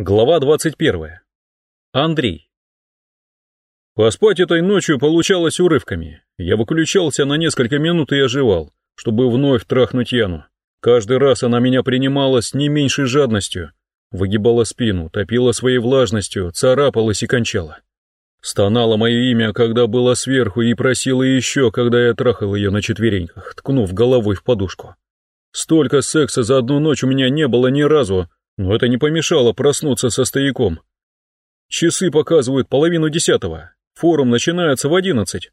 Глава 21. Андрей. Поспать этой ночью получалось урывками. Я выключался на несколько минут и оживал, чтобы вновь трахнуть Яну. Каждый раз она меня принимала с не меньшей жадностью, выгибала спину, топила своей влажностью, царапалась и кончала. Стонала мое имя, когда была сверху, и просила еще, когда я трахал ее на четвереньках, ткнув головой в подушку. Столько секса за одну ночь у меня не было ни разу, но это не помешало проснуться со стояком. Часы показывают половину десятого, форум начинается в одиннадцать.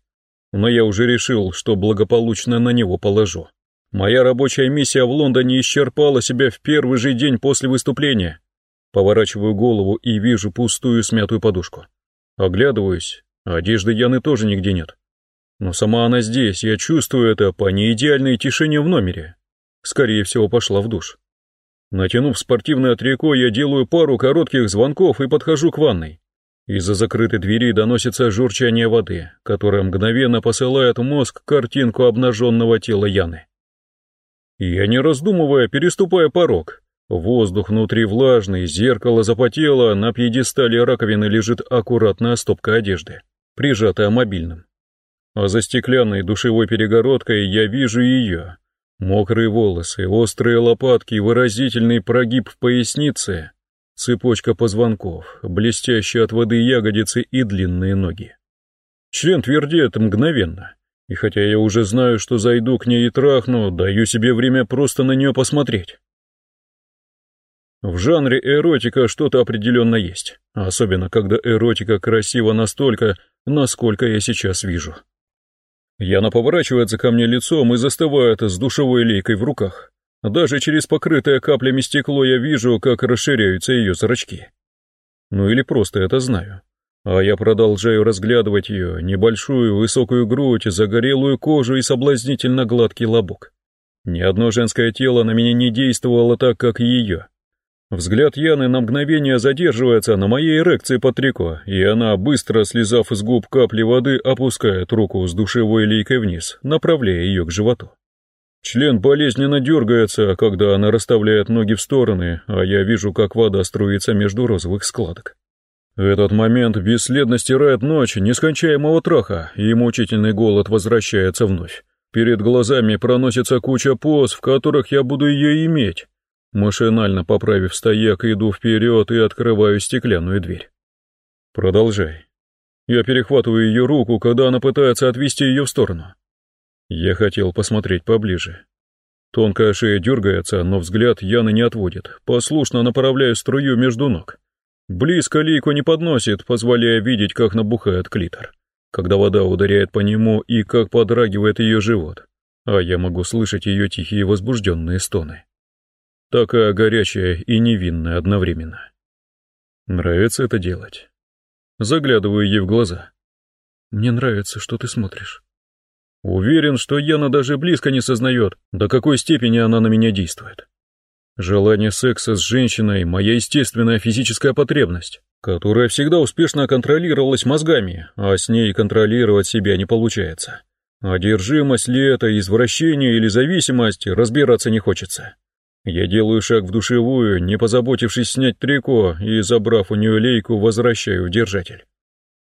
Но я уже решил, что благополучно на него положу. Моя рабочая миссия в Лондоне исчерпала себя в первый же день после выступления. Поворачиваю голову и вижу пустую смятую подушку. Оглядываюсь, одежды Яны тоже нигде нет. Но сама она здесь, я чувствую это по неидеальной тишине в номере. Скорее всего, пошла в душ. Натянув спортивное трико, я делаю пару коротких звонков и подхожу к ванной. Из-за закрытой двери доносится журчание воды, которое мгновенно посылает мозг картинку обнаженного тела Яны. Я не раздумывая переступаю порог. Воздух внутри влажный, зеркало запотело, на пьедестале раковины лежит аккуратная стопка одежды, прижатая мобильным. А за стеклянной душевой перегородкой я вижу ее, Мокрые волосы, острые лопатки, выразительный прогиб в пояснице, цепочка позвонков, блестящие от воды ягодицы и длинные ноги. Член твердеет мгновенно, и хотя я уже знаю, что зайду к ней и трахну, даю себе время просто на нее посмотреть. В жанре эротика что-то определенно есть, особенно когда эротика красива настолько, насколько я сейчас вижу. Яна поворачивается ко мне лицом и застывает с душевой лейкой в руках. Даже через покрытое каплями стекло я вижу, как расширяются ее зрачки. Ну или просто это знаю. А я продолжаю разглядывать ее, небольшую высокую грудь, загорелую кожу и соблазнительно гладкий лобок. Ни одно женское тело на меня не действовало так, как ее. Взгляд Яны на мгновение задерживается на моей эрекции под трико, и она, быстро слезав из губ капли воды, опускает руку с душевой лейкой вниз, направляя ее к животу. Член болезненно дергается, когда она расставляет ноги в стороны, а я вижу, как вода струится между розовых складок. Этот момент бесследно стирает ночь нескончаемого траха, и мучительный голод возвращается вновь. Перед глазами проносится куча поз, в которых я буду ее иметь. Машинально поправив стояк, иду вперед и открываю стеклянную дверь. Продолжай. Я перехватываю ее руку, когда она пытается отвести ее в сторону. Я хотел посмотреть поближе. Тонкая шея дергается, но взгляд Яны не отводит. Послушно направляю струю между ног. Близко лейку не подносит, позволяя видеть, как набухает клитор. Когда вода ударяет по нему и как подрагивает ее живот. А я могу слышать ее тихие возбужденные стоны такая горячая и невинная одновременно. Нравится это делать. Заглядываю ей в глаза. Мне нравится, что ты смотришь. Уверен, что Яна даже близко не сознает, до какой степени она на меня действует. Желание секса с женщиной — моя естественная физическая потребность, которая всегда успешно контролировалась мозгами, а с ней контролировать себя не получается. Одержимость ли это, извращение или зависимость, разбираться не хочется. Я делаю шаг в душевую, не позаботившись снять трико, и, забрав у нее лейку, возвращаю в держатель.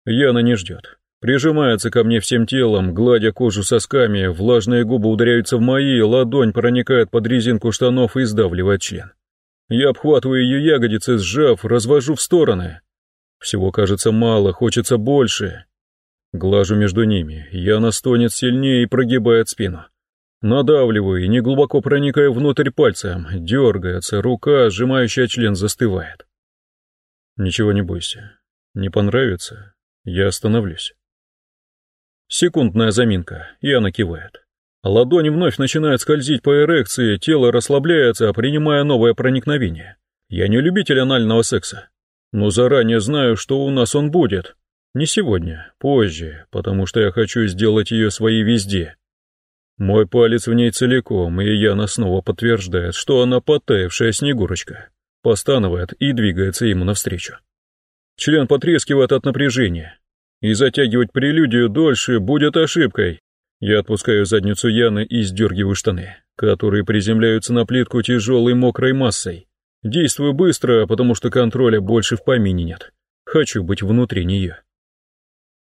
Яна не ждет. Прижимается ко мне всем телом, гладя кожу сосками, влажные губы ударяются в мои, ладонь проникает под резинку штанов и сдавливает член. Я обхватываю ее ягодицы, сжав, развожу в стороны. Всего кажется мало, хочется больше. Глажу между ними, Яна стонет сильнее и прогибает спину. Надавливаю и, неглубоко проникая внутрь пальцем, дергается, рука, сжимающая член, застывает. Ничего не бойся. Не понравится, я остановлюсь. Секундная заминка, и она кивает. Ладонь вновь начинает скользить по эрекции, тело расслабляется, принимая новое проникновение. Я не любитель анального секса, но заранее знаю, что у нас он будет. Не сегодня, позже, потому что я хочу сделать ее своей везде. Мой палец в ней целиком, и Яна снова подтверждает, что она потаявшая снегурочка. Постанывает и двигается ему навстречу. Член потрескивает от напряжения. И затягивать прелюдию дольше будет ошибкой. Я отпускаю задницу Яны и сдергиваю штаны, которые приземляются на плитку тяжелой мокрой массой. Действую быстро, потому что контроля больше в помине нет. Хочу быть внутри нее.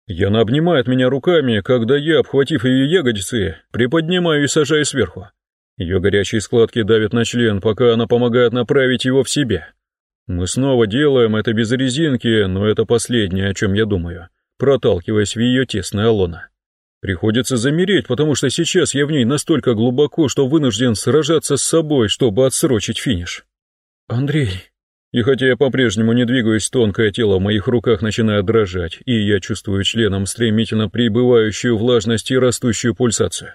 Яна обнимает меня руками, когда я, обхватив ее ягодицы, приподнимаю и сажаю сверху. Ее горячие складки давят на член, пока она помогает направить его в себя. Мы снова делаем это без резинки, но это последнее, о чем я думаю, проталкиваясь в ее тесное лоно. Приходится замереть, потому что сейчас я в ней настолько глубоко, что вынужден сражаться с собой, чтобы отсрочить финиш. «Андрей...» И хотя я по-прежнему не двигаюсь, тонкое тело в моих руках начинает дрожать, и я чувствую членом стремительно прибывающую влажность и растущую пульсацию.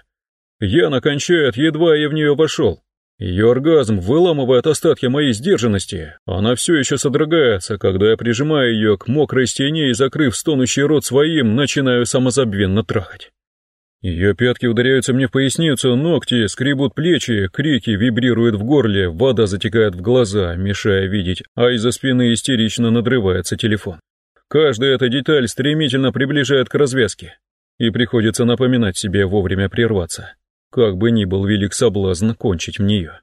Яна кончает, едва я в нее вошел. Ее оргазм выламывает остатки моей сдержанности. Она все еще содрогается, когда я прижимаю ее к мокрой стене и, закрыв стонущий рот своим, начинаю самозабвенно трахать. Ее пятки ударяются мне в поясницу, ногти скребут плечи, крики вибрируют в горле, вода затекает в глаза, мешая видеть, а из-за спины истерично надрывается телефон. Каждая эта деталь стремительно приближает к развязке, и приходится напоминать себе вовремя прерваться, как бы ни был велик соблазн кончить в нее.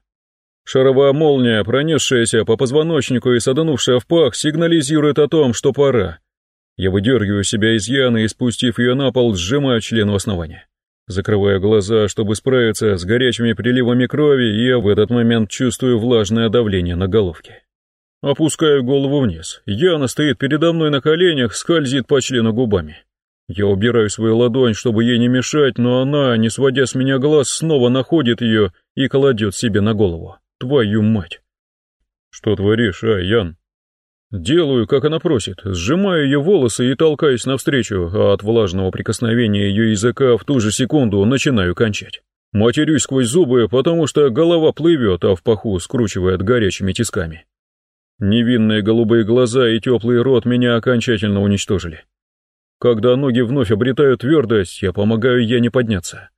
Шаровая молния, пронесшаяся по позвоночнику и саданувшая в пах, сигнализирует о том, что пора. Я выдергиваю себя из яны и, спустив ее на пол, сжимаю член у основания. Закрываю глаза, чтобы справиться с горячими приливами крови, и я в этот момент чувствую влажное давление на головке. Опускаю голову вниз. Яна стоит передо мной на коленях, скользит по члену губами. Я убираю свою ладонь, чтобы ей не мешать, но она, не сводя с меня глаз, снова находит ее и кладет себе на голову. Твою мать! Что творишь, а, Ян? Делаю, как она просит, сжимаю ее волосы и толкаюсь навстречу, а от влажного прикосновения ее языка в ту же секунду начинаю кончать. Матерюсь сквозь зубы, потому что голова плывет, а в паху скручивает горячими тисками. Невинные голубые глаза и теплый рот меня окончательно уничтожили. Когда ноги вновь обретают твердость, я помогаю ей не подняться.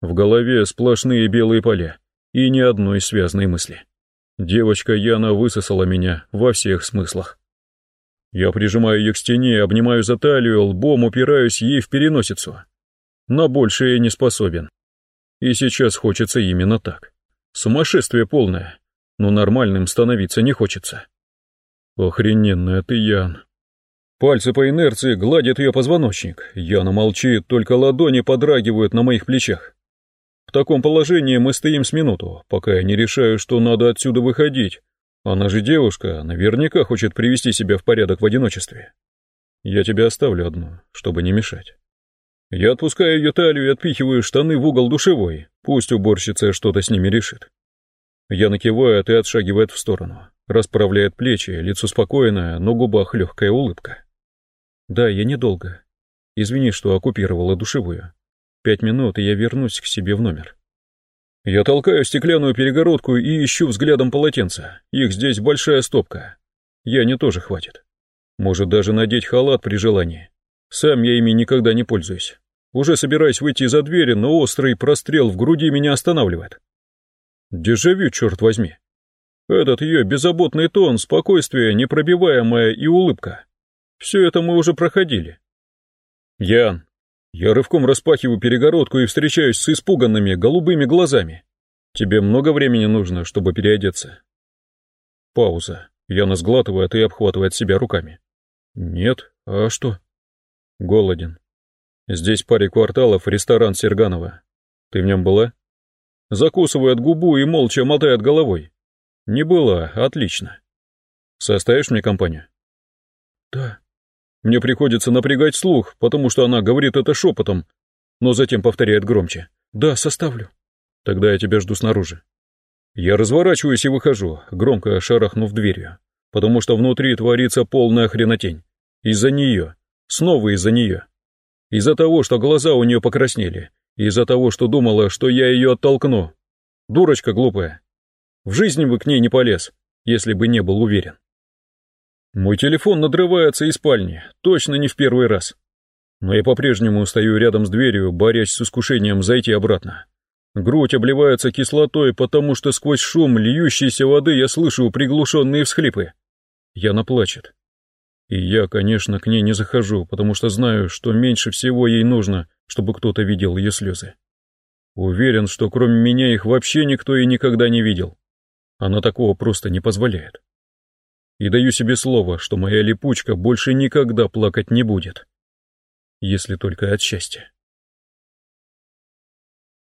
В голове сплошные белые поля и ни одной связной мысли. Девочка Яна высосала меня во всех смыслах. Я прижимаю ее к стене, обнимаю за талию, лбом упираюсь ей в переносицу. На большее не способен. И сейчас хочется именно так. Сумасшествие полное, но нормальным становиться не хочется. Охрененная ты, Ян. Пальцы по инерции гладят ее позвоночник. Яна молчит, только ладони подрагивают на моих плечах. В таком положении мы стоим с минуту, пока я не решаю, что надо отсюда выходить, она же девушка, наверняка хочет привести себя в порядок в одиночестве. Я тебя оставлю одну, чтобы не мешать. Я отпускаю ее талию и отпихиваю штаны в угол душевой, пусть уборщица что-то с ними решит. Я накивает и отшагивает в сторону, расправляет плечи, лицо спокойное, но губах легкая улыбка. Да, я недолго. Извини, что оккупировала душевую. Пять минут, и я вернусь к себе в номер. Я толкаю стеклянную перегородку и ищу взглядом полотенца. Их здесь большая стопка. Я не тоже хватит. Может даже надеть халат при желании. Сам я ими никогда не пользуюсь. Уже собираюсь выйти за двери, но острый прострел в груди меня останавливает. Дежавю, черт возьми. Этот ее беззаботный тон, спокойствие, непробиваемая и улыбка. Все это мы уже проходили. Ян, я рывком распахиваю перегородку и встречаюсь с испуганными голубыми глазами. Тебе много времени нужно, чтобы переодеться? Пауза. Яна сглатывает и обхватывает себя руками. Нет, а что? Голоден. Здесь паре кварталов ресторан Серганова. Ты в нем была? Закусывает губу и молча мотает головой. Не была, отлично. Составишь мне компанию? Да. Мне приходится напрягать слух, потому что она говорит это шепотом, но затем повторяет громче. «Да, составлю». «Тогда я тебя жду снаружи». Я разворачиваюсь и выхожу, громко шарахнув дверью, потому что внутри творится полная хренотень. Из-за нее. Снова из-за нее. Из-за того, что глаза у нее покраснели. Из-за того, что думала, что я ее оттолкну. Дурочка глупая. В жизни бы к ней не полез, если бы не был уверен. Мой телефон надрывается из спальни, точно не в первый раз. Но я по-прежнему стою рядом с дверью, борясь с искушением зайти обратно. Грудь обливается кислотой, потому что сквозь шум льющейся воды я слышу приглушенные всхлипы. Яна плачет. И я, конечно, к ней не захожу, потому что знаю, что меньше всего ей нужно, чтобы кто-то видел ее слезы. Уверен, что кроме меня их вообще никто и никогда не видел. Она такого просто не позволяет. И даю себе слово, что моя липучка больше никогда плакать не будет. Если только от счастья.